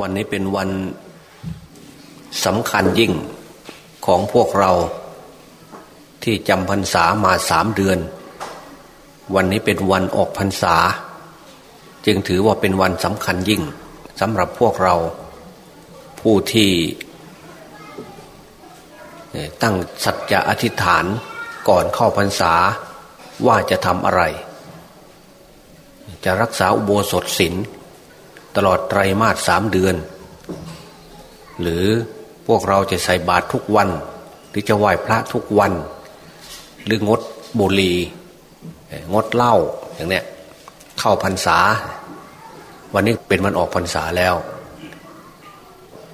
วันนี้เป็นวันสำคัญยิ่งของพวกเราที่จำพรรษามาสามเดือน วันนี้เป็นวันออกพรรษา จึงถือว่าเป็นวันสำคัญยิ่งสำหรับพวกเราผู้ที่ตั้งสัจจะอธิษฐานก่อนเข้าพรรษาว่าจะทำอะไร จะรักษาอุโบสถศีล ตลอดไตรมาสสามเดือน หรือพวกเราจะใส่บาตรทุกวัน หรือจะไหว้พระทุกวัน หรืองดบุหรี่งดเหล้าอย่างเนี้ยเข้าพรรษา วันนี้เป็นวันออกพรรษาแล้ว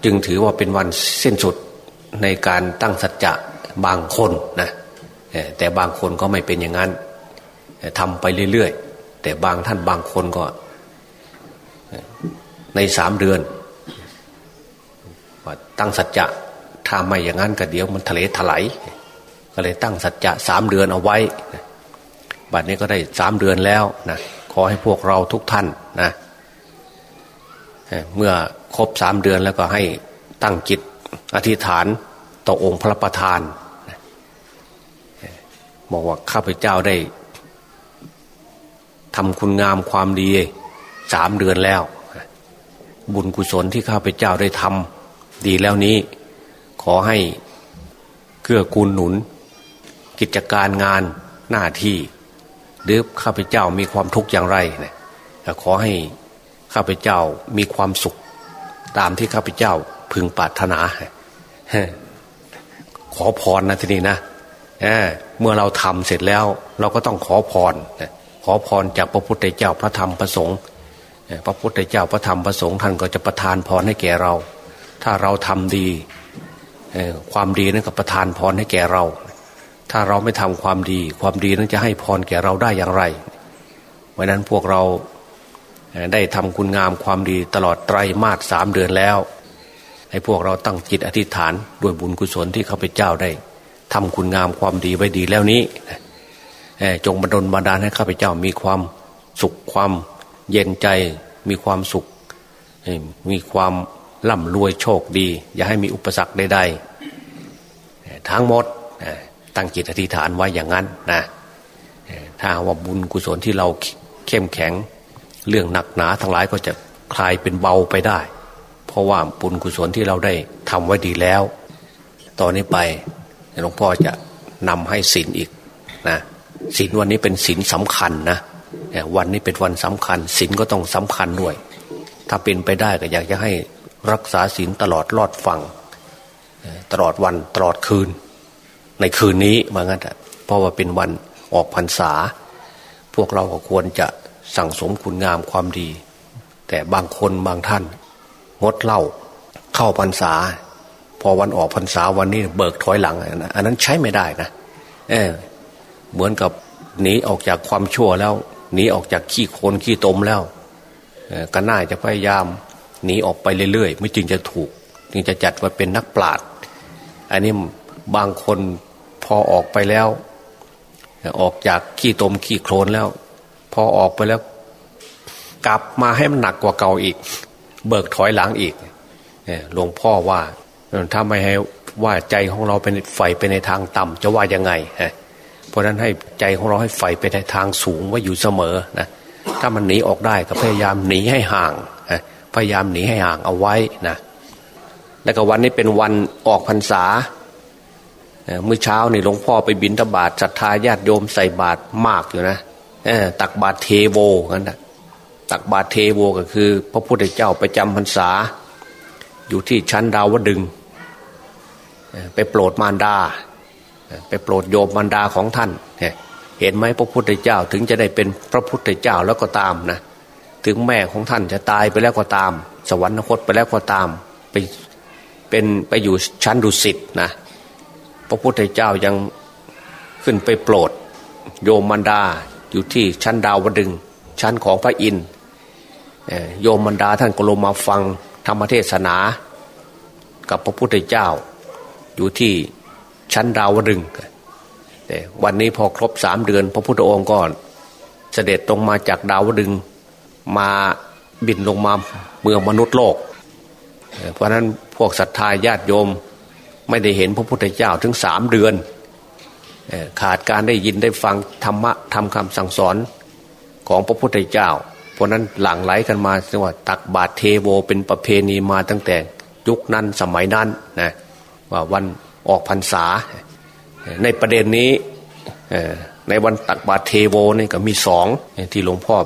จึงถือว่าเป็นวันสิ้นสุดในการตั้งสัจจะบางคนนะแต่บางคนก็ไม่เป็นอย่างนั้นทำไปเรื่อยๆ แต่บางท่านบางคนก็ ในสามเดือนตั้งสัจจะถ้าไม่อย่างนั้นก็เดี๋ยวมันทะเลถลายก็เลยตั้งสัจจะสามเดือนเอาไว้บัดนี้ก็ได้สามเดือนแล้วนะขอให้พวกเราทุกท่านนะเมื่อครบสามเดือนแล้วก็ให้ตั้งจิตอธิษฐานต่อองค์พระประธานบอกว่าข้าพเจ้าได้ทำคุณงามความดี สามเดือนแล้ว บุญกุศลที่ข้าพเจ้าได้ทำดีแล้วนี้ ขอให้เกื้อกูลหนุน กิจการงานหน้าที่ หรือข้าพเจ้ามีความทุกข์อย่างไรเนี่ยขอให้ข้าพเจ้ามีความสุข ตามที่ข้าพเจ้าพึงปรารถนา ขอพรนะทีนี้นะเเมื่อเราทำเสร็จแล้ว เราก็ต้องขอพรขอพรจากพระพุทธเจ้าพระธรรมพระสงฆ์ พระพุทธเจ้าพระธรรมพระสงฆ์ท่านก็จะประทานพรให้แก่เรา ถ้าเราทำดีความดีนั้นก็ประทานพรให้แก่เรา ถ้าเราไม่ทำความดี ความดีนั้นจะให้พรแก่เราได้อย่างไรเพราะนั้นพวกเราได้ทำคุณงามความดีตลอดไตรมาสสามเดือนแล้ว ให้พวกเราตั้งจิตอธิษฐานด้วยบุญกุศลที่ข้าพเจ้าได้ทำคุณงามความดีไว้ดีแล้วนี้จงบันดลบันดาลให้ข้าพเจ้ามีความสุขความ เย็นใจมีความสุข มีความร่ำรวยโชคดี อย่าให้มีอุปสรรคใดๆทั้งหมดตั้งจิตอธิษฐานไว้อย่างนั้นนะถ้าว่าบุญกุศลที่เราเข้มแข็ง เรื่องหนักหนาทั้งหลายก็จะคลายเป็นเบาไปได้ เพราะว่าบุญกุศลที่เราได้ทำไว้ดีแล้ว ตอนนี้ไปหลวงพ่อจะนำให้ศีลอีกนะศีลวันนี้เป็นศีลสำคัญนะ วันนี้เป็นวันสำคัญศีลก็ต้องสำคัญด้วย ถ้าเป็นไปได้ก็อยากจะให้รักษาศีลตลอดรอดฟังตลอดวันตลอดคืน ในคืนนี้มางั้นเพราะว่าเป็นวันออกพรรษา พวกเราก็ควรจะสั่งสมคุณงามความดี แต่บางคนบางท่าน งดเหล้าเข้าพรรษา พอวันออกพรรษาวันนี้เบิกถอยหลังอันนั้นใช้ไม่ได้นะเออเหมือนกับหนีออกจากความชั่วแล้ว หนีออกจากขี้โคลนขี้ตมแล้วก็น่าจะพยายามหนีออกไปเรื่อยๆ ไม่จึงจะถูก จึงจะจัดว่าเป็นนักปราชญ์อันนี้บางคนพอออกไปแล้ว ออกจากขี้ตมขี้โคลนแล้ว พอออกไปแล้ว กลับมาให้มันหนักกว่าเก่าอีก เบิกถอยหลังอีกหลวงพ่อว่าถ้าไม่ให้ว่าใจของเราเป็นไฟไปในทางต่ำจะว่ายังไง เพราะนั้นให้ใจของเราให้ไฟไปในทางสูงไว้อยู่เสมอนะถ้ามันหนีออกได้ก็พยายามหนีให้ห่างพยายามหนีให้ห่างเอาไว้นะแล้วก็วันนี้เป็นวันออกพรรษาเมื่อเช้านี่หลวงพ่อไปบินตบาทศรัทธาญาติโยมใส่บาตรมากอยู่นะตักบาตรเทโวกันนะตักบาตรเทโวก็คือ พระพุทธเจ้าไปจำพรรษา อยู่ที่ชั้นดาวดึงไปโปรดมารดา ไปโปรดโยมบรรดาของท่าน เห็นไหมพระพุทธเจ้าถึงจะได้เป็นพระพุทธเจ้าแล้วก็ตามนะถึงแม่ของท่านจะตายไปแล้วก็ตาม สวรรคตไปแล้วก็ตามไปเป็นไปอยู่ชั้นดุสิตนะพระพุทธเจ้ายังขึ้นไปโปรด โยมบรรดาอยู่ที่ชั้นดาวดึงชั้นของพระอินทร์โยมบรรดาท่านก็ลงมาฟังธรรมเทศนา กับพระพุทธเจ้าอยู่ที่ ชั้นดาวดึงแต่วันนี้พอครบสามเดือน พระพุทธองค์ก็เสด็จตรงมาจากดาวดึงมาบินลงมาเมืองมนุษย์โลก เพราะนั้นพวกศรัทธาญาติโยมไม่ได้เห็นพระพุทธเจ้าถึงสามเดือน ขาดการได้ยินได้ฟังธรรมะทำคำสั่งสอนของพระพุทธเจ้า เพราะนั้นหลั่งไหลกันมาจังหวัดตักบาตรเทโวเป็นประเพณีมาตั้งแต่ยุคนั้นสมัยนั้นนะว่าวัน ออกพรรษา ในประเด็นนี้ในวันตักบาตรเทโวนี่ก็มีสองที่หลวงพ่อ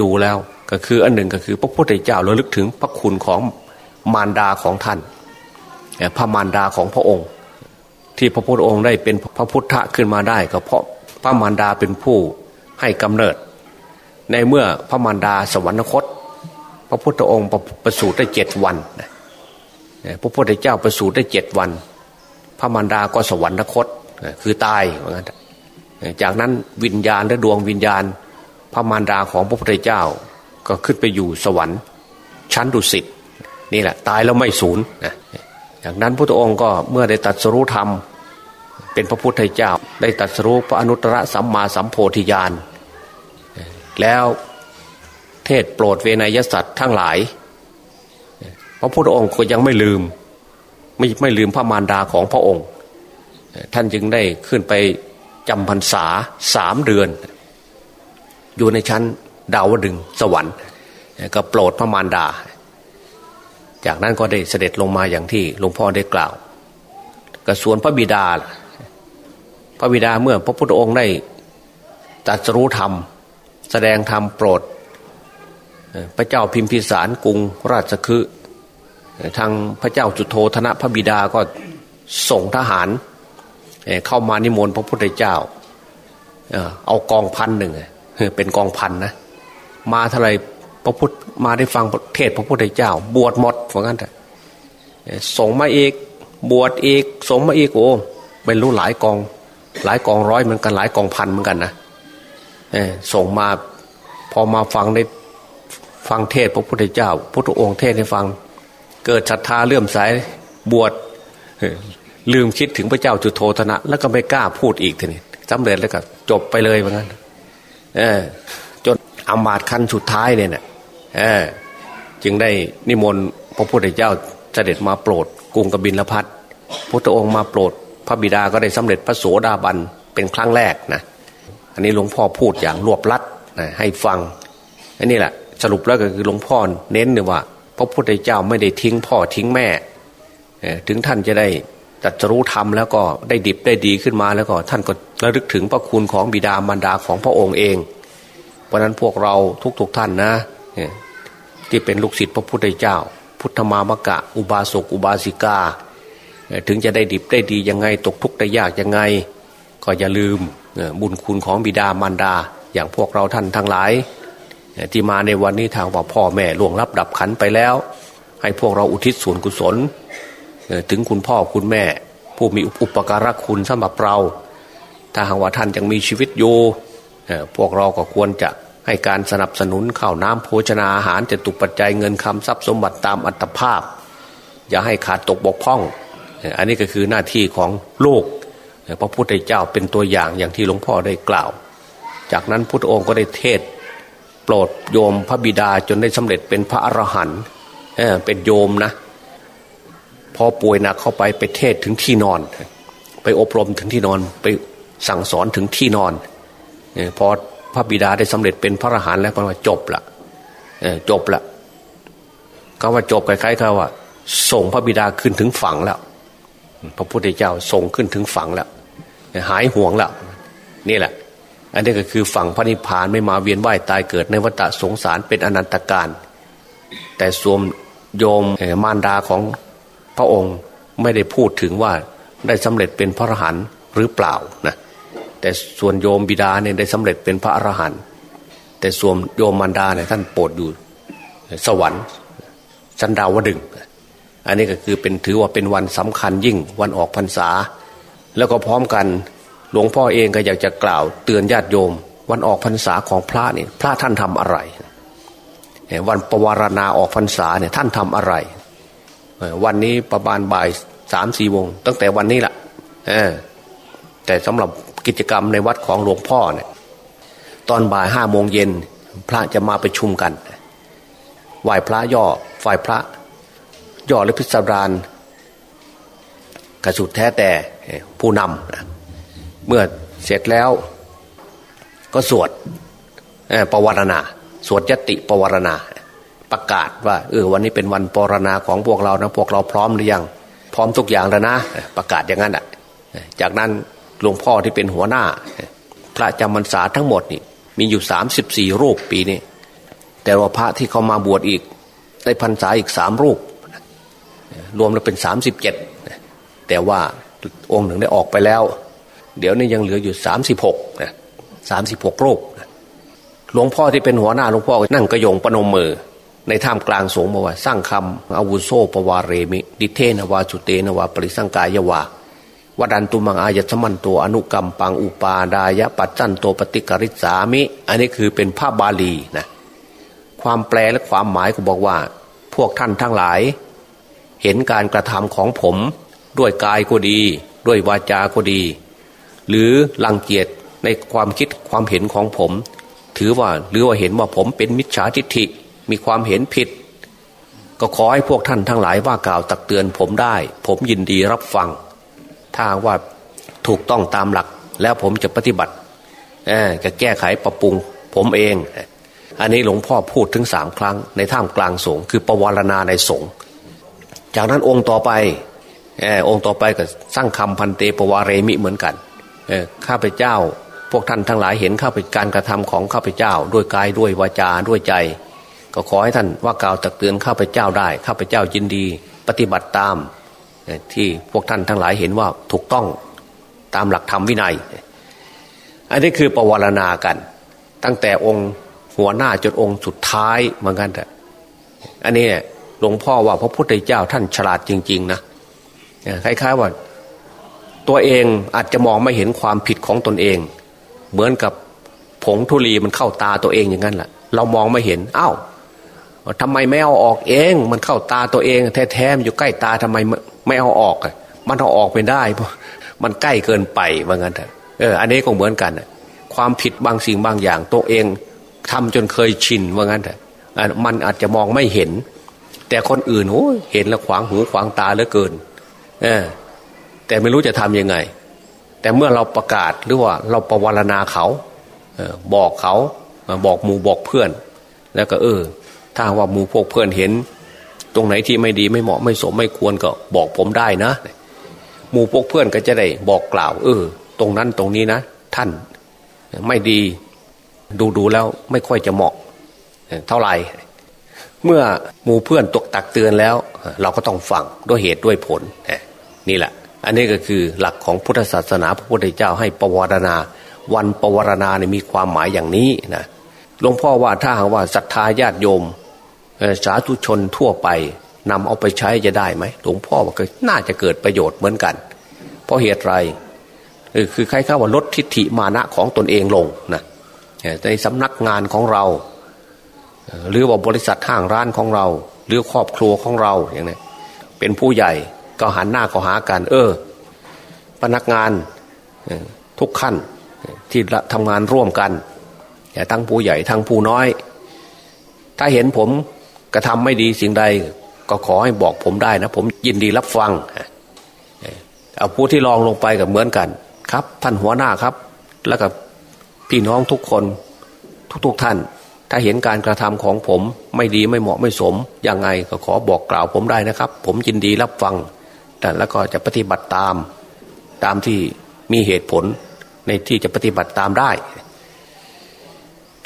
ดูแล้ว ก็คืออันหนึ่งก็คือพระพุทธเจ้าราลึกถึงพระคุณของมารดาของท่านพระมารดาของพระองค์ ที่พระพุทธองค์ได้เป็นพระพุทธะขึ้นมาได้ ก็เพราะพระมารดาเป็นผู้ให้กำเนิด ในเมื่อพระมารดาสวรรคต พระพุทธองค์ประสูติได้เจ็ดวันพระพุทธเจ้าประสูติได้เจ็ดวัน พระมารดาก็สวรรคตคือตายเหมือนกันจากนั้นวิญญาณและดวงวิญญาณ พระมารดาของพระพุทธเจ้า ก็ขึ้นไปอยู่สวรรค์ชั้นดุสิตนี่แหละ ตายแล้วไม่สูญนะจากนั้นพระองค์ก็เมื่อได้ตัดสรุธรรม เป็นพระพุทธเจ้า ได้ตัดสรุพระอนุตตรสัมมาสัมโพธิญาณแล้วเทศโปรดเวนยสัตว์ทั้งหลาย พระพุทธองค์ก็ยังไม่ลืม ไม่ไม่ลืมพระมารดาของพระองค์ ท่านจึงได้ขึ้นไปจำพรรษาสามเดือน อยู่ในชั้นดาวดึงสวรรค์ ก็โปรดพระมารดา จากนั้นก็ได้เสด็จลงมาอย่างที่หลวงพ่อได้กล่าวกระสวนพระบิดา พระบิดาเมื่อพระพุทธองค์ได้ตัดรู้ธรรม แสดงธรรมโปรด พระเจ้าพิมพิสารกรุงราชคือ ทางพระเจ้าจุโธธนะพระบิดาก็ส่งทหารเข้ามานิมนต์พระพุทธเจ้าเอากองพันหนึ่งเป็นกองพันนะมาเท่าไรพระพุทธมาได้ฟังเทศพระพุทธเจ้า บวชหมดว่างั้นแต่ส่งมาเอกบวชเอกส่งมาเอกโอ้เป็นรู้หลายกอง หลายกองร้อยเหมือนกันหลายกองพันเหมือนกันนะส่งมาพอมาฟังได้ฟังเทศพระพุทธเจ้า พุทธองค์เทศให้ฟัง เกิดศรัทธาเลื่อมใสบวชลืมคิดถึงพระเจ้าจุโธธนะ แล้วก็ไม่กล้าพูดอีกทีนี้สำเร็จแล้วก็จบไปเลยเหมือนกันเออจนอามาตขั้นสุดท้ายเนี่ยเออจึงได้นิมนต์พระพุทธเจ้าเสด็จมาโปรดกรุงกบินลพัทพุทธองค์มาโปรด พระบิดาก็ได้สำเร็จพระโสดาบันเป็นครั้งแรกนะอันนี้หลวงพ่อพูดอย่างรวบลัดนะให้ฟังอันนี้แหละสรุปแล้วก็คือหลวงพ่อเน้นเลยว่า พระพุทธเจ้าไม่ได้ทิ้งพ่อทิ้งแม่ ถึงท่านจะได้ตัดรู้ธรรมแล้วก็ได้ดิบได้ดีขึ้นมาแล้วก็ ท่านก็ระลึกถึงพระคุณของบิดามารดาของพระองค์เอง เพราะนั้นพวกเราทุกๆทท่านนะที่เป็นลูกศิษย์พระพุทธเจ้า พุทธมามกะ อุบาสกอุบาสิกา ถึงจะได้ดิบได้ดียังไงตกทุกข์ได้ยากยังไง ก็อย่าลืมบุญคุณของบิดามารดา อย่างพวกเราท่านทั้งหลาย ที่มาในวันนี้ทางว่าพ่อแม่ล่วงรับดับขันไปแล้ว ให้พวกเราอุทิศส่วนกุศลถึงคุณพ่อคุณแม่ ผู้มีอุปการะคุณสำหรับเรา ถ้าหากว่าท่านยังมีชีวิตอยู่พวกเราก็ควรจะให้การสนับสนุนข้าวน้ำโภชนาอาหารจะตุกปัจจัยเงินคำทรัพย์สมบัติตามอัตภาพ อย่าให้ขาดตกบกพร่อง อันนี้ก็คือหน้าที่ของลูกพระพุทธเจ้าเป็นตัวอย่างอย่างที่หลวงพ่อได้กล่าว จากนั้นพุทธองค์ก็ได้เทศ ปรดโยมพระบิดาจนได้สำเร็จเป็นพระอรหันต์เป็นโยมนะ พอป่วยหนักเข้าไปไปเทศถึงที่นอน ไปอบรมถึงที่นอนไปสั่งสอนถึงที่นอนพอพระบิดาได้สำเร็จเป็นพระอรหันต์แล้วก็ว่าจบละจบละก็ว่าจบคล้ายๆเขาว่าส่งพระบิดาขึ้นถึงฝั่งแล้ว พระพุทธเจ้าส่งขึ้นถึงฝั่งแล้วหายห่วงแล้วนี่แหละ อันนี้ก็คือฝั่งพระนิพพานไม่มาเวียนว่ายตายเกิดในวัฏสงสารเป็นอนันตการ แต่สวมโยมมารดาของพระองค์ไม่ได้พูดถึงว่าได้สำเร็จเป็นพระอรหันต์หรือเปล่านะแต่ส่วนโยมบิดาเนี่ยได้สำเร็จเป็นพระอรหันต์แต่ส่วนโยมมารดาเนี่ยท่านโปรดอยู่สวรรค์ชั้นดาวดึง อันนี้ก็คือเป็นถือว่าเป็นวันสำคัญยิ่งวันออกพรรษา แล้วก็พร้อมกัน หลวงพ่อเองก็อยากจะกล่าวเตือนญาติโยม วันออกพรรษาของพระเนี่ยพระท่านทำอะไร วันปวารณาออกพรรษาเนี่ยท่านทำอะไร วันนี้ประมาณบ่ายสามสี่วง ตั้งแต่วันนี้แหละแต่สำหรับกิจกรรมในวัดของหลวงพ่อเนี่ยตอนบ่ายห้าโมงเย็นพระจะมาไปชุมกันไหว้พระย่อฝ่ายพระ ย่อหรือพิสดารกระสุดแท้แต่ผู้นำนะ เมื่อเสร็จแล้วก็สวดปวารณา สวดยติปวารณา ประกาศว่าเออวันนี้เป็นวันปวารณาของพวกเรานะพวกเราพร้อมหรือยัง พร้อมทุกอย่างแล้วนะ ประกาศอย่างนั้นอะจากนั้นหลวงพ่อที่เป็นหัวหน้า พระจำพรรษาทั้งหมดนี่มีอยู่สามสิบสี่รูปปีนี้ แต่ว่าพระที่เขามาบวชอีก ได้พรรษาอีกสามรูป รวมแล้วเป็นสามสิบเจ็ดแต่ว่าองค์หนึ่งได้ออกไปแล้ว เดี๋ยวนี้ยังเหลืออยู่สามสิบหกนะสามสิบหกรูปหลวงพ่อที่เป็นหัวหน้าหลวงพ่อนั่งกระยงปนมมือ ในท่ามกลางสงฆ์บอกว่า สร้างคำอาวุโสปวารเรมิ ดิเทนวาจุเตนวาปริสังกายวาวดันตุมังอายตมันตัวอนุกรรมปังอุปาดายะปัจจันตัวปฏิกริษามิ อันนี้คือเป็นภาพบาลีนะความแปลและความหมายก็บอกว่า พวกท่านทั้งหลาย เห็นการกระทำของผม ด้วยกายก็ดี ด้วยวาจาก็ดี หรือลังเกียจในความคิดความเห็นของผม ถือว่าหรือว่าเห็นว่าผมเป็นมิจฉาทิฏฐิมีความเห็นผิด ก็ขอให้พวกท่านทั้งหลายว่ากล่าวตักเตือนผมได้ ผมยินดีรับฟัง ถ้าว่าถูกต้องตามหลัก แล้วผมจะปฏิบัติจะแก้ไขปรับปรุงผมเอง อันนี้หลวงพ่อพูดถึงสามครั้ง ในท่ามกลางสงคือประวารณาในสงจากนั้นองค์ต่อไปองค์ต่อไปก็สร้างคำพันเตปวารเรมิเหมือนกัน ข้าพเจ้า พวกท่านทั้งหลายเห็นข้าพการกระทำของข้าพเจ้า ด้วยกายด้วยวาจาด้วยใจ ก็ขอให้ท่านว่ากล่าวตักเตือนข้าพเจ้าได้ข้าพเจ้ายินดี ปฏิบัติตามที่พวกท่านทั้งหลายเห็นว่าถูกต้องตามหลักธรรมวินัย อันนี้คือประวารณากัน ตั้งแต่องค์หัวหน้าจนองค์สุดท้ายเหมือนกันแต่อันนี้หลวงพ่อว่าพระพุทธเจ้าท่านฉลาดจริง ๆ นะคล้ายๆว่า ตัวเองอาจจะมองไม่เห็นความผิดของตนเอง เหมือนกับผงทุลีมันเข้าตาตัวเองอย่างนั้นแหละเรามองไม่เห็นอ้าวทำไมไม่เอาออกเอง มันเข้าตาตัวเอง แท้ๆอยู่ใกล้ตาทำไมไม่เอาออกมันเอาออกไปได้มันใกล้เกินไปว่างั้นเถอะเอออันนี้ก็เหมือนกันความผิดบางสิ่งบางอย่างตัวเองทำจนเคยชินว่างั้นเถอะมันอาจจะมองไม่เห็น แต่คนอื่นโอ้เห็นแล้วขวางหูขวางตาเหลือเกิน เออ แต่ไม่รู้จะทำยังไง แต่เมื่อเราประกาศหรือว่าเราประวารณาเขาบอกเขาบอกหมู่บอกเพื่อน แล้วก็เออ ถ้าว่าหมู่พวกเพื่อนเห็น ตรงไหนที่ไม่ดีไม่เหมาะไม่สมไม่ควรก็บอกผมได้นะหมู่พวกเพื่อนก็จะได้บอกกล่าว เออ ตรงนั้นตรงนี้นะ ท่านไม่ดีดูดูแล้วไม่ค่อยจะเหมาะ เท่าไหร่ เมื่อหมู่เพื่อนตกตักเตือนแล้ว เราก็ต้องฟังด้วยเหตุด้วยผลนี่แหละ อันนี้ก็คือหลักของพุทธศาสนาพระพุทธเจ้าให้ปวารณา วันปวารณาเนี่ยมีความหมายอย่างนี้นะหลวงพ่อว่าถ้าหากว่าศรัทธาญาติโยมสาธุชนทั่วไปนำเอาไปใช้จะได้ไหมหลวงพ่อว่าก็น่าจะเกิดประโยชน์เหมือนกัน เพราะเหตุไรคือใครเข้าว่าลดทิฏฐิมานะของตนเองลงนะในสำนักงานของเรา หรือว่าบริษัทห้างร้านของเรา หรือครอบครัวของเราอย่างนี้เป็นผู้ใหญ่ ก็หันหน้าก็หากัน เออ พนักงานทุกขั้นที่ทำงานร่วมกันทั้งผู้ใหญ่ทั้งผู้น้อย ถ้าเห็นผมกระทำไม่ดีสิ่งใด ก็ขอให้บอกผมได้นะ ผมยินดีรับฟังเอาผู้ที่ลองลงไปกับเหมือนกัน ครับ ท่านหัวหน้าครับ แล้วกับพี่น้องทุกคนทุกๆทท่าน ถ้าเห็นการกระทำของผมไม่ดีไม่เหมาะไม่สมยังไงก็ขอบอกกล่าวผมได้นะครับ ผมยินดีรับฟัง แล้วก็จะปฏิบัติตามตามที่มีเหตุผลในที่จะปฏิบัติตามได้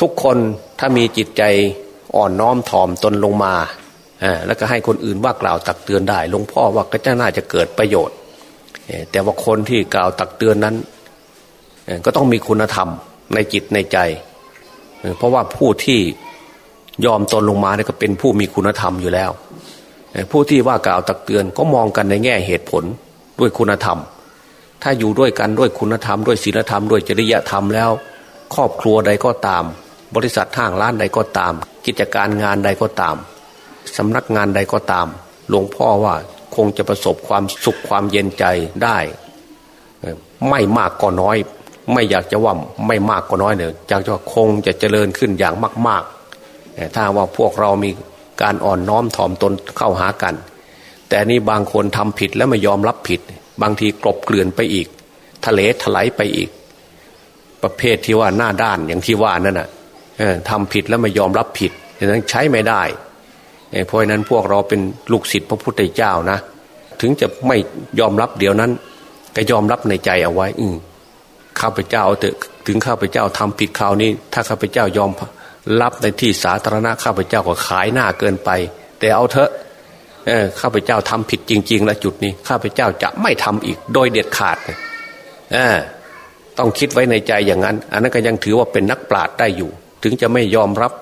ทุกคนถ้ามีจิตใจอ่อนน้อมถ่อมตนลงมาแล้วก็ให้คนอื่นว่ากล่าวตักเตือนได้หลวงพ่อว่าก็จะน่าจะเกิดประโยชน์ แต่ว่าคนที่กล่าวตักเตือนนั้น ก็ต้องมีคุณธรรมในจิตในใจ เพราะว่าผู้ที่ยอมตนลงมาเนี่ยก็เป็นผู้มีคุณธรรมอยู่แล้ว ผู้ที่ว่ากล่าวตักเตือนก็มองกันในแง่เหตุผลด้วยคุณธรรม ถ้าอยู่ด้วยกันด้วยคุณธรรม ด้วยศีลธรรมด้วยจริยธรรมแล้ว ครอบครัวใดก็ตาม บริษัทห้างร้านใดก็ตาม กิจการงานใดก็ตามสำนักงานใดก็ตาม หลวงพ่อว่าคงจะประสบความสุขความเย็นใจได้ ไม่มากก็น้อย ไม่อยากจะว่าไม่มากก็น้อยเนี่ยอยากจะคงจะเจริญขึ้นอย่างมาก ๆ ถ้าว่าพวกเรามี การอ่อนน้อมถ่อมตนเข้าหากัน แต่นี่บางคนทำผิดแล้วไม่ยอมรับผิด บางทีกลบเกลื่อนไปอีก ทะเลถลายไปอีก ประเภทที่ว่าหน้าด้านอย่างที่ว่านั่นน่ะทำผิดแล้วไม่ยอมรับผิดดังนั้นใช้ไม่ได้เพราะนั้นพวกเราเป็นลูกศิษย์พระพุทธเจ้านะ ถึงจะไม่ยอมรับเดี๋ยวนั้น ก็ยอมรับในใจเอาไว้ อืข้าพเจ้าเถอะถึงข้าพเจ้าทำผิดคราวนี้ ถ้าข้าพเจ้ายอม รับในที่สาธารณะข้าพเจ้าก็ขายหน้าเกินไป แต่เอาเถอะข้าพเจ้าทำผิดจริง ๆ แล้วจุดนี้ข้าพเจ้าจะไม่ทำอีกโดยเด็ดขาดต้องคิดไว้ในใจอย่างนั้น อันนั้นก็ยังถือว่าเป็นนักปราชญ์ได้อยู่ ถึงจะไม่ยอมรับ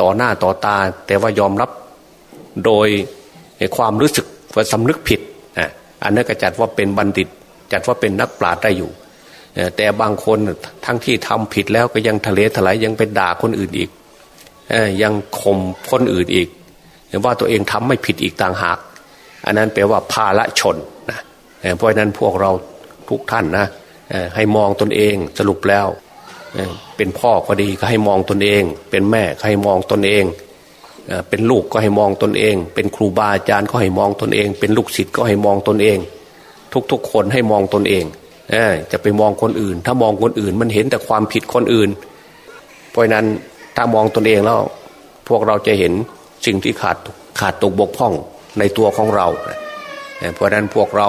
ต่อหน้าต่อตา แต่ว่ายอมรับโดยความรู้สึกว่าสำนึกผิดอันนั้นก็จัดว่าเป็นบัณฑิต จัดว่าเป็นนักปราชญ์ได้อยู่ แต่บางคนทั้งที่ทำผิดแล้วก็ยังทะเลถลายยังไปด่าคนอื่นอีกยังข่มคนอื่นอีกว่าตัวเองทำไม่ผิดอีกต่างหาก อันนั้นแปลว่าภาละชนนะเพราะนั้นพวกเราทุกท่านนะให้มองตนเองสรุปแล้ว เป็นพ่อก็ดีก็ให้มองตนเอง เป็นแม่ก็ให้มองตนเอง เป็นลูกก็ให้มองตนเอง เป็นครูบาอาจารย์ก็ให้มองตนเอง เป็นลูกศิษย์ก็ให้มองตนเอง ทุกๆคนให้มองตนเอง จะไปมองคนอื่น ถ้ามองคนอื่น มันเห็นแต่ความผิดคนอื่น เพราะนั้นถ้ามองตนเองแล้ว พวกเราจะเห็นสิ่งที่ขาดขาดตกบกพร่องในตัวของเรา เพราะนั้นพวกเรา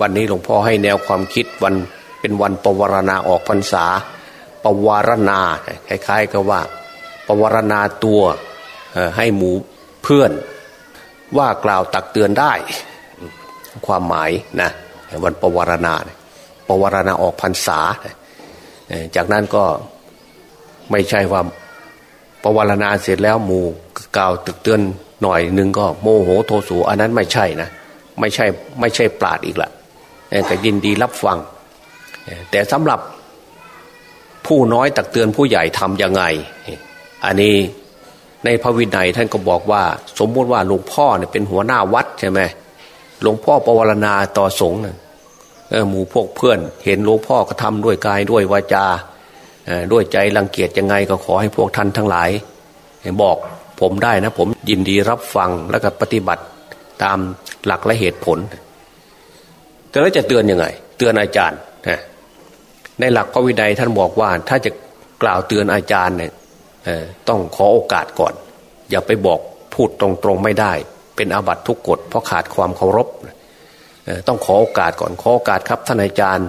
วันนี้หลวงพ่อให้แนวความคิดวันเป็นวันปวารณาออกพรรษาปวารณาคล้ายๆกับว่าปวารณาตัวให้หมูเพื่อน ว่ากล่าวตักเตือนได้ ความหมายนะวันปวารณา ปวารณาออกพรรษา จากนั้นก็ไม่ใช่ว่าปวารณาเสร็จแล้วหมู่กล่าวตึกเตือนหน่อยหนึ่งก็โมโหโทสูอันนั้นไม่ใช่นะไม่ใช่ไม่ใช่ปราดอีกละก็ยินดีรับฟัง แต่สำหรับผู้น้อยตักเตือนผู้ใหญ่ทำยังไง อันนี้ในพระวินัยท่านก็บอกว่า สมมติว่าหลวงพ่อเนี่ยเป็นหัวหน้าวัดใช่ไหมหลวงพ่อปวารณาต่อสงฆ์ หมู่พวกเพื่อน เห็นหลวงพ่อก็ทำด้วยกายด้วยวาจาด้วยใจรังเกียจยังไงก็ขอให้พวกท่านทั้งหลาย บอกผมได้นะ ผมยินดีรับฟังแล้วก็ปฏิบัติตามหลักและเหตุผล แต่แล้วจะเตือนยังไง เตือนอาจารย์ในหลักพระวินัยท่านบอกว่า ถ้าจะกล่าวเตือนอาจารย์เนี่ยต้องขอโอกาสก่อน อย่าไปบอกพูดตรงๆไม่ได้ เป็นอาบัตทุกกฎเพราะขาดความเคารพ ต้องขอโอกาสก่อนขอโอกาสครับท่านอาจารย์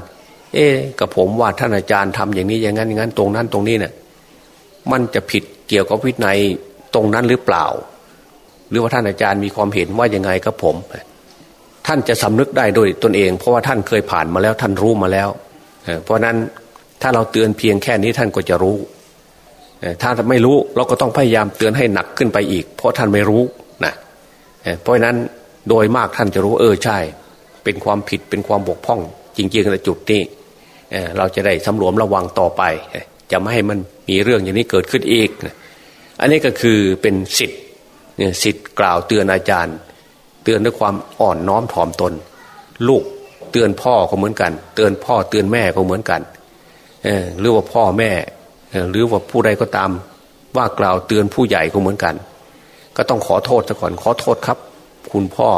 เอ๊กับผมว่าท่านอาจารย์ทำอย่างนี้อย่างนั้นอย่างนั้นตรงนั้นตรงนี้เนี่ยมันจะผิดเกี่ยวกับวินัยตรงนั้นหรือเปล่า หรือว่าท่านอาจารย์มีความเห็นว่ายังไงกับผม ท่านจะสำนึกได้โดยตนเอง เพราะว่าท่านเคยผ่านมาแล้วท่านรู้มาแล้วเพราะนั้นถ้าเราเตือนเพียงแค่นี้ท่านก็จะรู้ถ้าไม่รู้เราก็ต้องพยายามเตือนให้หนักขึ้นไปอีก เพราะท่านไม่รู้นะเพราะนั้นโดยมากท่านจะรู้เออใช่ เป็นความผิดเป็นความบกพร่อง จริงๆในจุดนี้เราจะได้สำรวมระวังต่อไป จะไม่ให้มันมีเรื่องอย่างนี้เกิดขึ้นอีก อันนี้ก็คือเป็นสิทธิ์สิทธิ์กล่าวเตือนอาจารย์ เตือนด้วยความอ่อนน้อมถ่อมตน ลูกเตือนพ่อก็เหมือนกัน เตือนพ่อเตือนแม่ก็เหมือนกันหรือว่าพ่อแม่หรือว่าผู้ใดก็ตามว่ากล่าวเตือนผู้ใหญ่ก็เหมือนกัน ก็ต้องขอโทษซะก่อนขอโทษครับ คุณพ่อ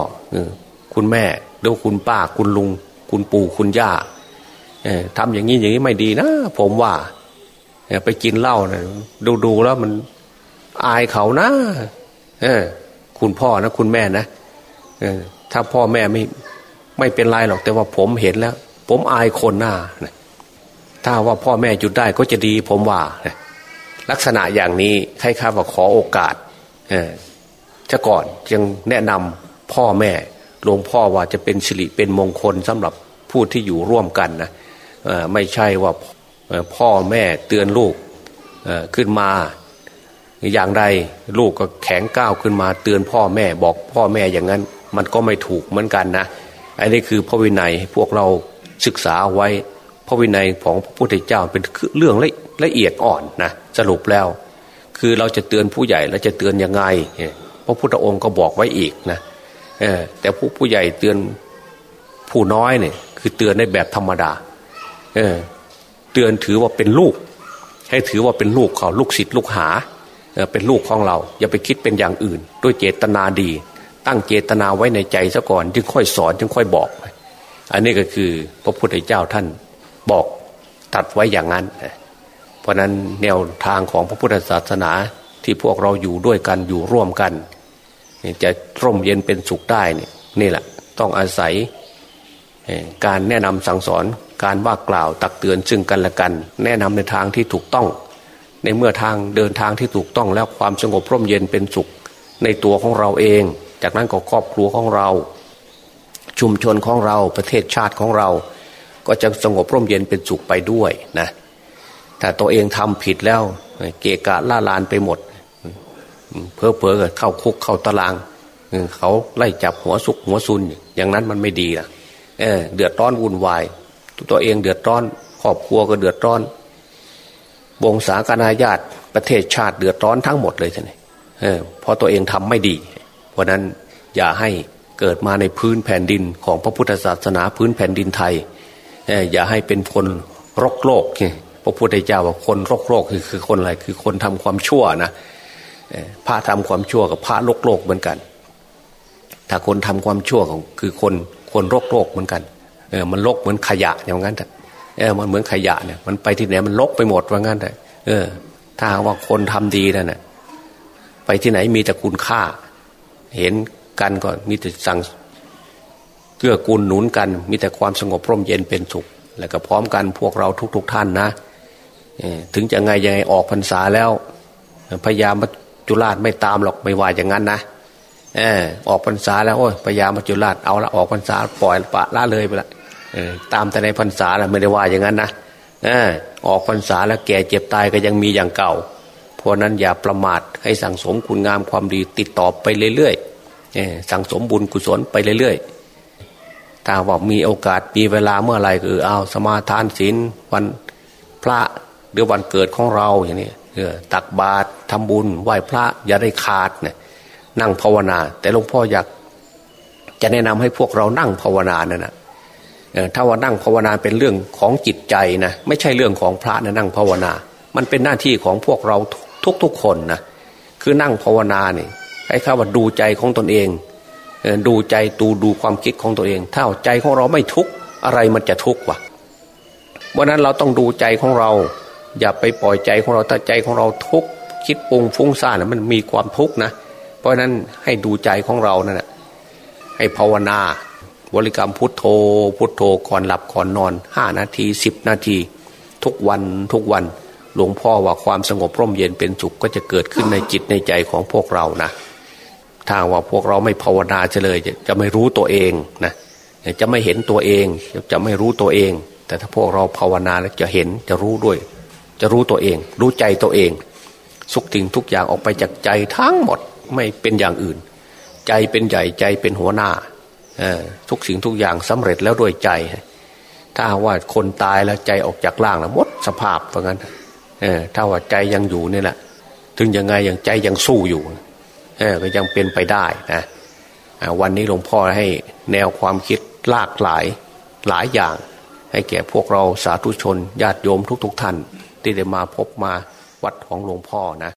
คุณแม่ หรือคุณป้าคุณลุง คุณปู่คุณย่าทำอย่างนี้อย่างนี้ไม่ดีนะผมว่าไปกินเหล้านะดูดูแล้วมันอายเขานะคุณพ่อนะ คุณแม่นะถ้าพ่อแม่ไม่ไม่เป็นไรหรอก แต่ว่าผมเห็นแล้ว ผมอายคนหน้าถ้าว่าพ่อแม่หยุดได้ก็จะดี ผมว่าลักษณะอย่างนี้ใครข้าว่าขอโอกาสจะก่อนจึงแนะนำพ่อแม่ หลวงพ่อว่าจะเป็นสิริเป็นมงคลสำหรับผู้ที่อยู่ร่วมกันนะไม่ใช่ว่าพ่อแม่เตือนลูกขึ้นมาอย่างใดลูกก็แข็งก้าวขึ้นมาเตือนพ่อแม่บอกพ่อแม่อย่างนั้น มันก็ไม่ถูกเหมือนกันนะอันนี้คือพระวินัยพวกเราศึกษาไว้ พระวินัยของพระพุทธเจ้าเป็นเรื่องละละเอียดอ่อนนะสรุปแล้ว คือเราจะเตือนผู้ใหญ่แล้วจะเตือนยังไงพระพุทธองค์ก็บอกไว้อีกนะ ออแต่ผู้ผู้ใหญ่เตือนผู้น้อยเนี่ย คือเตือนในแบบธรรมดา เออ เตือนถือว่าเป็นลูก ให้ถือว่าเป็นลูกเขาลูกศิษย์ลูกหาเป็นลูกของเรา อย่าไปคิดเป็นอย่างอื่น ด้วยเจตนาดี ตั้งเจตนาไว้ในใจซะก่อน จึงค่อยสอนจึงค่อยบอก อันนี้ก็คือพระพุทธเจ้าท่านบอกตัดไว้อย่างนั้น เพราะนั้นแนวทางของพระพุทธศาสนาที่พวกเราอยู่ด้วยกันอยู่ร่วมกัน จะร่มเย็นเป็นสุขได้นี่นี่แหละ ต้องอาศัยการแนะนำสั่งสอนการว่ากล่าวตักเตือนซึ่งกันและกัน แนะนำในทางที่ถูกต้อง ในเมื่อทางเดินทางที่ถูกต้องแล้วความสงบร่มเย็นเป็นสุข ในตัวของเราเอง จากนั้นก็ครอบครัวของเรา ชุมชนของเราประเทศชาติของเรา ก็จะสงบร่มเย็นเป็นสุขไปด้วยนะถ้าตัวเองทำผิดแล้วเกะกะล่าลานไปหมด เพอเพอเข้าคุกเข้าตารางเขาไล่จับหัวสุกหัวซุน อย่างนั้นมันไม่ดีนะเเดือดร้อนวุ่นวายตัวเองเดือดร้อนครอบครัวก็เดือดร้อน วงศาคณาญาติประเทศชาติเดือดร้อนทั้งหมดเลยท่านเออพอตัวเองทำไม่ดี เพราะนั้นอย่าให้เกิดมาในพื้นแผ่นดินของพระพุทธศาสนาพื้นแผ่นดินไทยอย่าให้เป็นคนรกโลกพระพุทธเจ้าว่าคนรกโลกคือคือคนอะไรคือคนทำความชั่วนะ พระทำความชั่วกับพระโลกโลกเหมือนกัน ถ้าคนทำความชั่วของคือคนคนโรคโรคเหมือนกันเออมันโรคเหมือนขยะอย่างนั้นแต่เออมันเหมือนขยะเนี่ยมันไปที่ไหนมันลกไปหมดว่างั้นแต่เออ ถ้าว่าคนทำดีนั่นน่ะไปที่ไหนมีแต่คุณค่า เห็นกันก็มีแต่สั่งเกื้อกูลหนุนกัน มีแต่ความสงบร่มเย็นเป็นสุข แล้วก็พร้อมกันพวกเราทุก ๆทท่านนะถึงจะไงยังไงออกพรรษาแล้ว พยายาม จุฬาชไม่ตามหรอกไม่ว่าอย่างนั้นนะเออออกพรรษาแล้วโอ้ยพยามาจุฬาเอาละออกพรรษาปล่อยปะละเลยไปละตามแต่ในพรรษาแหละไม่ได้ว่าอย่างนั้นนะเออออกพรรษาแล้วแก่เจ็บตายก็ยังมีอย่างเก่า เพราะนั้นอย่าประมาทให้สั่งสมคุณงามความดีติดต่อไปเรื่อยๆเออสั่งสมบุญกุศลไปเรื่อยๆถ้าว่ามีโอกาสมีเวลาเมื่อไรก็เอเอาสมาทานศีลวันพระหรือวันเกิดของเราอย่างนี้ ตักบาตรทำบุญไหว้พระอย่าได้ขาดเนี่ยนั่งภาวนา แต่หลวงพ่ออยากจะแนะนำให้พวกเรานั่งภาวนาเนี่ยนะถ้าว่านั่งภาวนาเป็นเรื่องของจิตใจนะไม่ใช่เรื่องของพระนะนั่งภาวนา มันเป็นหน้าที่ของพวกเราทุกๆคนนะคือนั่งภาวนาเนี่ยให้ข้าว่าดูใจของตนเองดูใจตูดูความคิดของตัวเอง ถ้าใจของเราไม่ทุกข์อะไรมันจะทุกข์วะวันนั้นเราต้องดูใจของเรา อย่าไปปล่อยใจของเราถ้าใจของเราทุกข์คิดปรุงฟุ้งซ่านมันมีความทุกข์นะ เพราะนั้นให้ดูใจของเรานั่นแหะให้ภาวนา บริกรรมพุทโธ พุทโธก่อนหลับก่อนนอนห้านาทีสิบนาที ทุกวันทุกวันหลวงพ่อว่าความสงบร่มเย็นเป็นสุขก็จะเกิดขึ้นในจิตในใจของพวกเรานะถ้าว่าพวกเราไม่ภาวนาเฉลยจะจะไม่รู้ตัวเองนะจะไม่เห็นตัวเองจะไม่รู้ตัวเอง แต่ถ้าพวกเราภาวนาแล้วจะเห็นจะรู้ด้วย จะรู้ตัวเอง รู้ใจตัวเองสุขถึงทุกอย่างออกไปจากใจทั้งหมดไม่เป็นอย่างอื่น ใจเป็นใหญ่ใจเป็นหัวหน้าทุกสิ่งทุกอย่างสำเร็จแล้วด้วยใจ ถ้าว่าคนตายแล้วใจออกจากร่างแล้วหมดสภาพเพราะงั้นถ้าว่าใจยังอยู่นี่แหละถึงยังไงยังใจยังสู้อยู่ก็ยังเป็นไปได้นะวันนี้หลวงพ่อให้แนวความคิดหลากหลายหลายอย่าง ให้แก่พวกเราสาธุชนญาติโยมทุก ๆทท่าน ที่ได้มาพบมาวัดของหลวงพ่อนะ